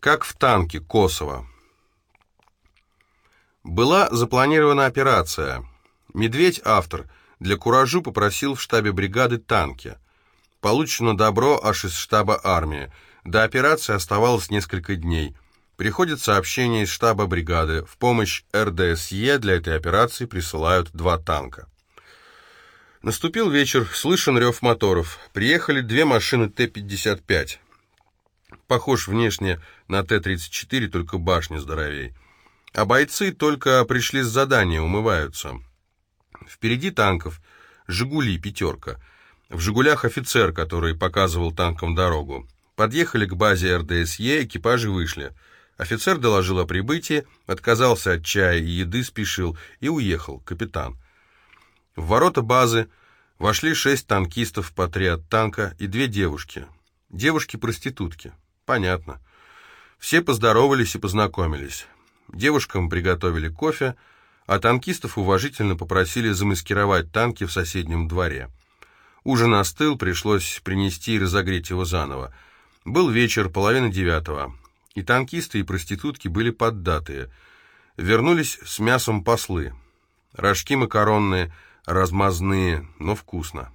Как в танке Косово. Была запланирована операция. Медведь, автор, для куражу попросил в штабе бригады танки. Получено добро аж из штаба армии. До операции оставалось несколько дней. Приходит сообщение из штаба бригады. В помощь РДСЕ для этой операции присылают два танка. Наступил вечер, слышен рев моторов. Приехали две машины Т-55 похож внешне на Т-34, только башня здоровей. А бойцы только пришли с задания, умываются. Впереди танков «Жигули» пятерка. В «Жигулях» офицер, который показывал танкам дорогу. Подъехали к базе РДСЕ, экипажи вышли. Офицер доложил о прибытии, отказался от чая и еды, спешил и уехал, капитан. В ворота базы вошли шесть танкистов по три от танка и две девушки. Девушки-проститутки. Понятно. Все поздоровались и познакомились. Девушкам приготовили кофе, а танкистов уважительно попросили замаскировать танки в соседнем дворе. Ужин остыл, пришлось принести и разогреть его заново. Был вечер, половина девятого, и танкисты и проститутки были поддатые. Вернулись с мясом послы. Рожки макаронные, размазные, но вкусно.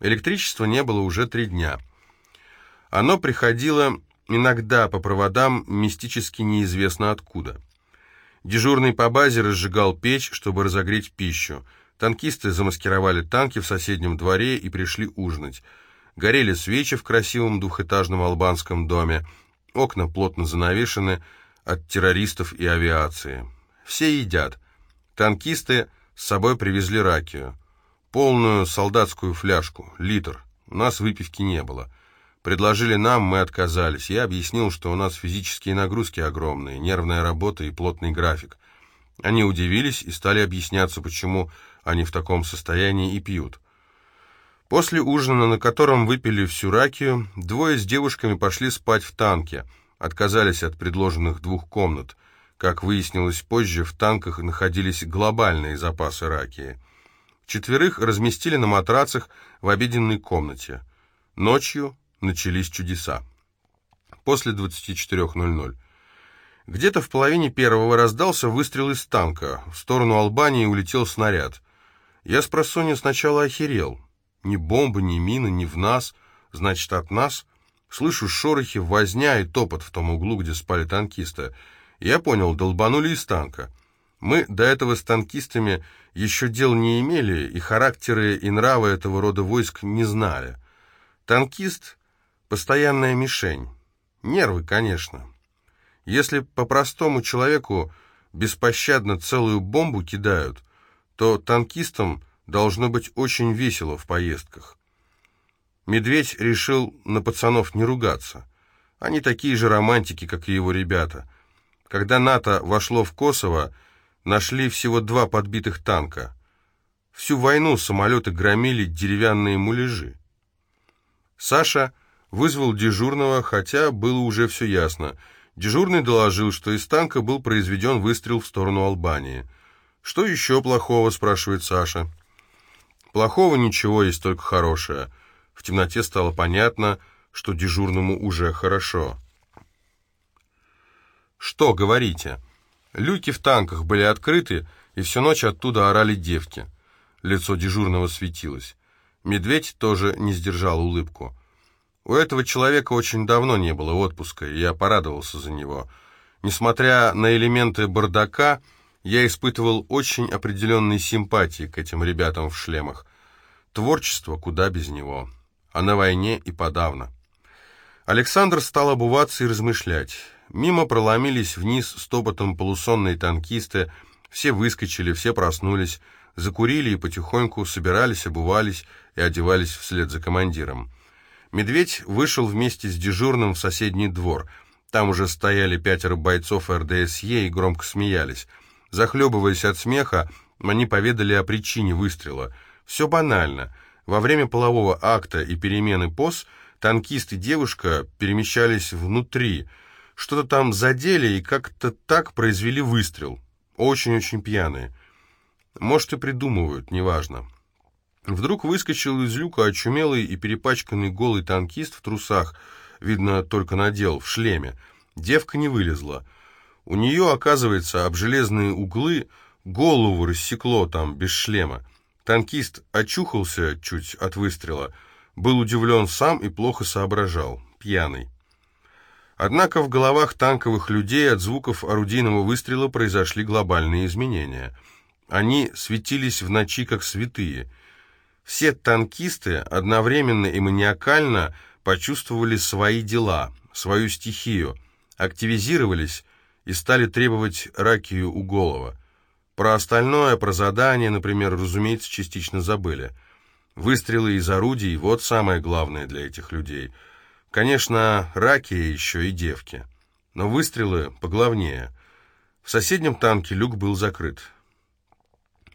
Электричества не было уже три дня — оно приходило иногда по проводам мистически неизвестно откуда. Дежурный по базе разжигал печь, чтобы разогреть пищу. Танкисты замаскировали танки в соседнем дворе и пришли ужинать. Горели свечи в красивом двухэтажном албанском доме. Окна плотно занавешены от террористов и авиации. Все едят. Танкисты с собой привезли ракию. Полную солдатскую фляжку, литр. У нас выпивки не было. Предложили нам, мы отказались. Я объяснил, что у нас физические нагрузки огромные, нервная работа и плотный график. Они удивились и стали объясняться, почему они в таком состоянии и пьют. После ужина, на котором выпили всю ракию, двое с девушками пошли спать в танке, отказались от предложенных двух комнат. Как выяснилось позже, в танках находились глобальные запасы ракии. Четверых разместили на матрацах в обеденной комнате. Ночью начались чудеса. После 24.00. Где-то в половине первого раздался выстрел из танка. В сторону Албании улетел снаряд. Я с просонья сначала охерел. Ни бомбы, ни мины, ни в нас. Значит, от нас. Слышу шорохи, возня и топот в том углу, где спали танкисты. Я понял, долбанули из танка. Мы до этого с танкистами еще дел не имели, и характеры и нравы этого рода войск не знали. Танкист Постоянная мишень. Нервы, конечно. Если по-простому человеку беспощадно целую бомбу кидают, то танкистам должно быть очень весело в поездках. Медведь решил на пацанов не ругаться. Они такие же романтики, как и его ребята. Когда НАТО вошло в Косово, нашли всего два подбитых танка. Всю войну самолеты громили деревянные муляжи. Саша Вызвал дежурного, хотя было уже все ясно. Дежурный доложил, что из танка был произведен выстрел в сторону Албании. «Что еще плохого?» – спрашивает Саша. «Плохого ничего, есть только хорошее». В темноте стало понятно, что дежурному уже хорошо. «Что, говорите?» Люки в танках были открыты, и всю ночь оттуда орали девки. Лицо дежурного светилось. Медведь тоже не сдержал улыбку. У этого человека очень давно не было отпуска, и я порадовался за него. Несмотря на элементы бардака, я испытывал очень определенные симпатии к этим ребятам в шлемах. Творчество куда без него. А на войне и подавно. Александр стал обуваться и размышлять. Мимо проломились вниз стопотом полусонные танкисты, все выскочили, все проснулись, закурили и потихоньку собирались, обувались и одевались вслед за командиром. Медведь вышел вместе с дежурным в соседний двор. Там уже стояли пятеро бойцов РДСЕ и громко смеялись. Захлебываясь от смеха, они поведали о причине выстрела. Все банально. Во время полового акта и перемены поз танкист и девушка перемещались внутри. Что-то там задели и как-то так произвели выстрел. Очень-очень пьяные. Может, и придумывают, неважно. Вдруг выскочил из люка очумелый и перепачканный голый танкист в трусах, видно, только надел, в шлеме. Девка не вылезла. У нее, оказывается, об железные углы голову рассекло там, без шлема. Танкист очухался чуть от выстрела, был удивлен сам и плохо соображал, пьяный. Однако в головах танковых людей от звуков орудийного выстрела произошли глобальные изменения. Они светились в ночи как святые. Все танкисты одновременно и маниакально почувствовали свои дела, свою стихию, активизировались и стали требовать ракию у голова. Про остальное, про задание, например, разумеется, частично забыли. Выстрелы из орудий – вот самое главное для этих людей. Конечно, ракия еще и девки. Но выстрелы поглавнее. В соседнем танке люк был закрыт.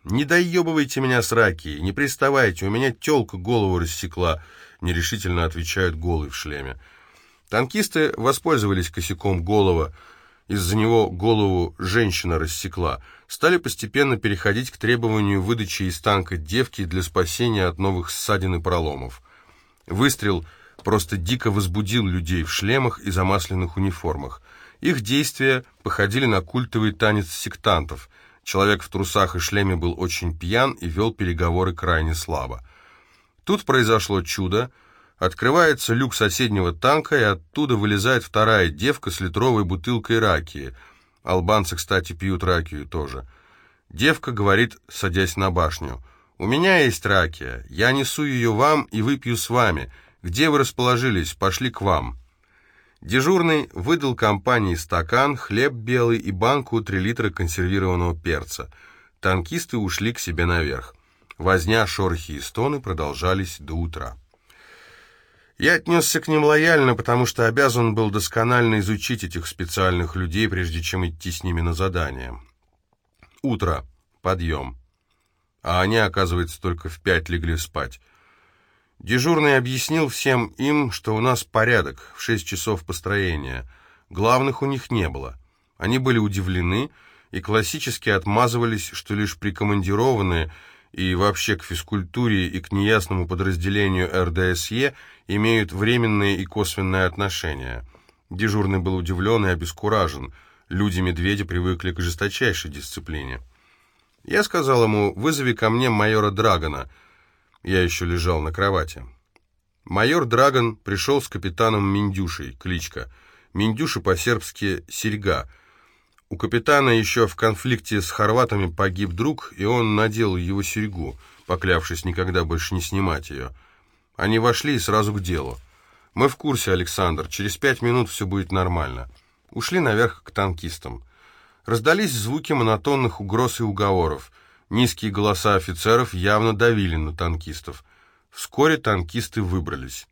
«Не доебывайте меня с ракией, не приставайте, у меня тёлка голову рассекла», — нерешительно отвечают голый в шлеме. Танкисты воспользовались косяком голова, из-за него голову женщина рассекла, стали постепенно переходить к требованию выдачи из танка девки для спасения от новых ссадин и проломов. Выстрел просто дико возбудил людей в шлемах и замасленных униформах. Их действия походили на культовый танец сектантов. Человек в трусах и шлеме был очень пьян и вел переговоры крайне слабо. Тут произошло чудо. Открывается люк соседнего танка, и оттуда вылезает вторая девка с литровой бутылкой ракии. Албанцы, кстати, пьют ракию тоже. Девка говорит, садясь на башню, «У меня есть ракия, я несу ее вам и выпью с вами. Где вы расположились? Пошли к вам». Дежурный выдал компании стакан, хлеб белый и банку 3 литра консервированного перца. Танкисты ушли к себе наверх. Возня, шорохи и стоны продолжались до утра. Я отнесся к ним лояльно, потому что обязан был досконально изучить этих специальных людей, прежде чем идти с ними на задание. Утро. Подъем. А они, оказывается, только в пять легли спать. Дежурный объяснил всем им, что у нас порядок, в шесть часов построения. Главных у них не было. Они были удивлены и классически отмазывались, что лишь прикомандированные и вообще к физкультуре и к неясному подразделению РДСЕ имеют временные и косвенные отношения. Дежурный был удивлен и обескуражен. Люди-медведи привыкли к жесточайшей дисциплине. Я сказал ему, вызови ко мне майора Драгона. Я еще лежал на кровати. Майор Драгон пришел с капитаном Миндюшей, кличка. Миндюша по-сербски «серьга», у капитана еще в конфликте с хорватами погиб друг, и он надел его серьгу, поклявшись никогда больше не снимать ее. Они вошли и сразу к делу. «Мы в курсе, Александр, через пять минут все будет нормально». Ушли наверх к танкистам. Раздались звуки монотонных угроз и уговоров. Низкие голоса офицеров явно давили на танкистов. Вскоре танкисты выбрались.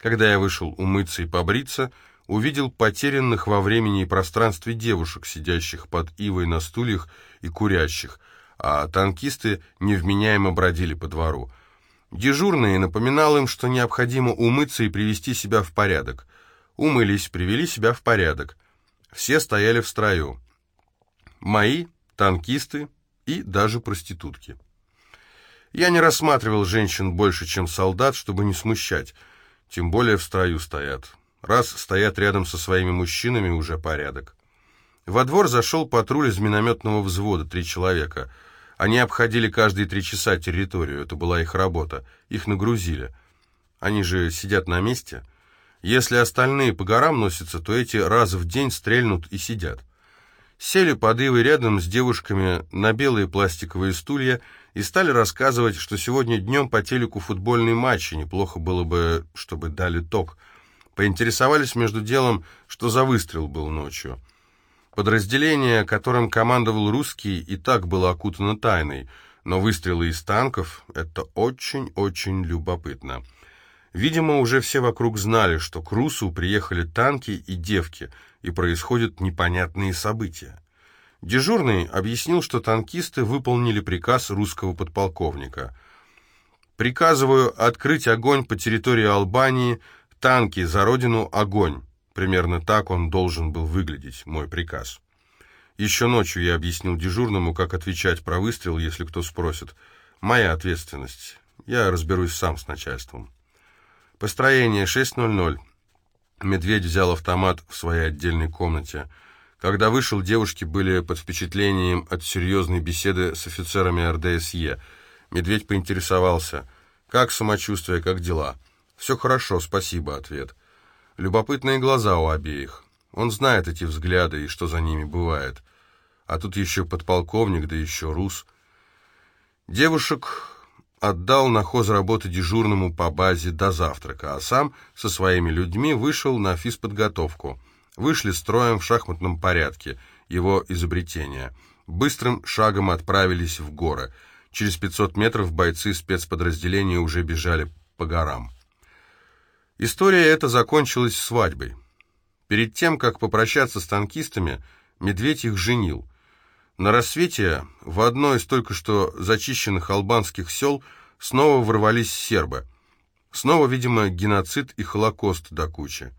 Когда я вышел умыться и побриться, увидел потерянных во времени и пространстве девушек, сидящих под ивой на стульях и курящих, а танкисты невменяемо бродили по двору. Дежурный напоминал им, что необходимо умыться и привести себя в порядок. Умылись, привели себя в порядок. Все стояли в строю. Мои, танкисты и даже проститутки. Я не рассматривал женщин больше, чем солдат, чтобы не смущать, тем более в строю стоят. Раз стоят рядом со своими мужчинами, уже порядок. Во двор зашел патруль из минометного взвода, три человека. Они обходили каждые три часа территорию, это была их работа. Их нагрузили. Они же сидят на месте. Если остальные по горам носятся, то эти раз в день стрельнут и сидят. Сели под ивой рядом с девушками на белые пластиковые стулья и стали рассказывать, что сегодня днем по телеку футбольный матч, и неплохо было бы, чтобы дали ток – Поинтересовались между делом, что за выстрел был ночью. Подразделение, которым командовал русский, и так было окутано тайной, но выстрелы из танков — это очень-очень любопытно. Видимо, уже все вокруг знали, что к Русу приехали танки и девки, и происходят непонятные события. Дежурный объяснил, что танкисты выполнили приказ русского подполковника. «Приказываю открыть огонь по территории Албании», «Танки за родину, огонь!» Примерно так он должен был выглядеть, мой приказ. Еще ночью я объяснил дежурному, как отвечать про выстрел, если кто спросит. Моя ответственность. Я разберусь сам с начальством. Построение 6.00. Медведь взял автомат в своей отдельной комнате. Когда вышел, девушки были под впечатлением от серьезной беседы с офицерами РДСЕ. Медведь поинтересовался, как самочувствие, как дела. «Все хорошо, спасибо», — ответ. Любопытные глаза у обеих. Он знает эти взгляды и что за ними бывает. А тут еще подполковник, да еще рус. Девушек отдал на хозработы дежурному по базе до завтрака, а сам со своими людьми вышел на физподготовку. Вышли строем в шахматном порядке, его изобретения. Быстрым шагом отправились в горы. Через 500 метров бойцы спецподразделения уже бежали по горам. История эта закончилась свадьбой. Перед тем, как попрощаться с танкистами, Медведь их женил. На рассвете в одно из только что зачищенных албанских сел снова ворвались сербы. Снова, видимо, геноцид и холокост до кучи.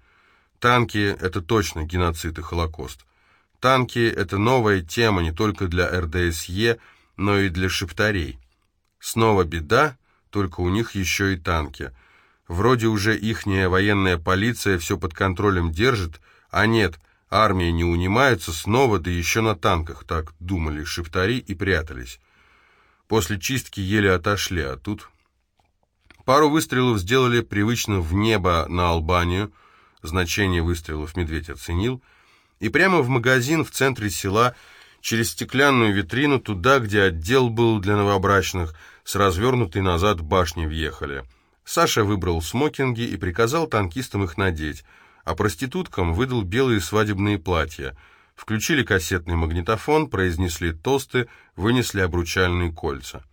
Танки — это точно геноцид и холокост. Танки — это новая тема не только для РДСЕ, но и для шептарей. Снова беда, только у них еще и танки — Вроде уже ихняя военная полиция все под контролем держит, а нет, армия не унимается снова, да еще на танках, так думали шептари и прятались. После чистки еле отошли, а тут... Пару выстрелов сделали привычно в небо на Албанию, значение выстрелов медведь оценил, и прямо в магазин в центре села, через стеклянную витрину, туда, где отдел был для новобрачных, с развернутой назад башней въехали — Саша выбрал смокинги и приказал танкистам их надеть, а проституткам выдал белые свадебные платья. Включили кассетный магнитофон, произнесли тосты, вынесли обручальные кольца.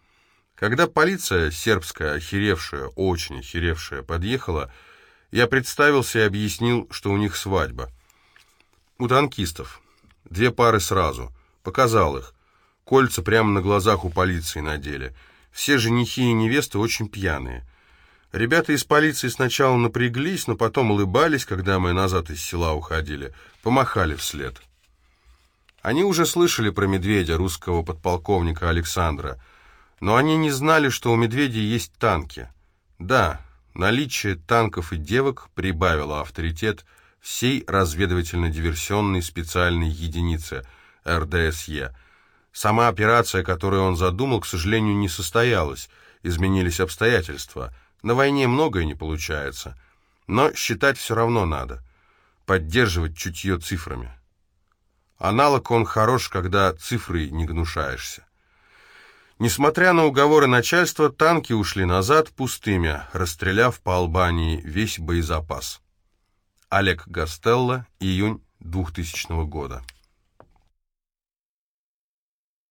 Когда полиция, сербская, охеревшая, очень охеревшая, подъехала, я представился и объяснил, что у них свадьба. У танкистов. Две пары сразу. Показал их. Кольца прямо на глазах у полиции надели. Все женихи и невесты очень пьяные. Ребята из полиции сначала напряглись, но потом улыбались, когда мы назад из села уходили, помахали вслед. Они уже слышали про медведя, русского подполковника Александра, но они не знали, что у медведя есть танки. Да, наличие танков и девок прибавило авторитет всей разведывательно-диверсионной специальной единицы РДСЕ. Сама операция, которую он задумал, к сожалению, не состоялась, изменились обстоятельства – на войне многое не получается, но считать все равно надо, поддерживать чутье цифрами. Аналог он хорош, когда цифрой не гнушаешься. Несмотря на уговоры начальства, танки ушли назад пустыми, расстреляв по Албании весь боезапас. Олег Гастелло, июнь 2000 года.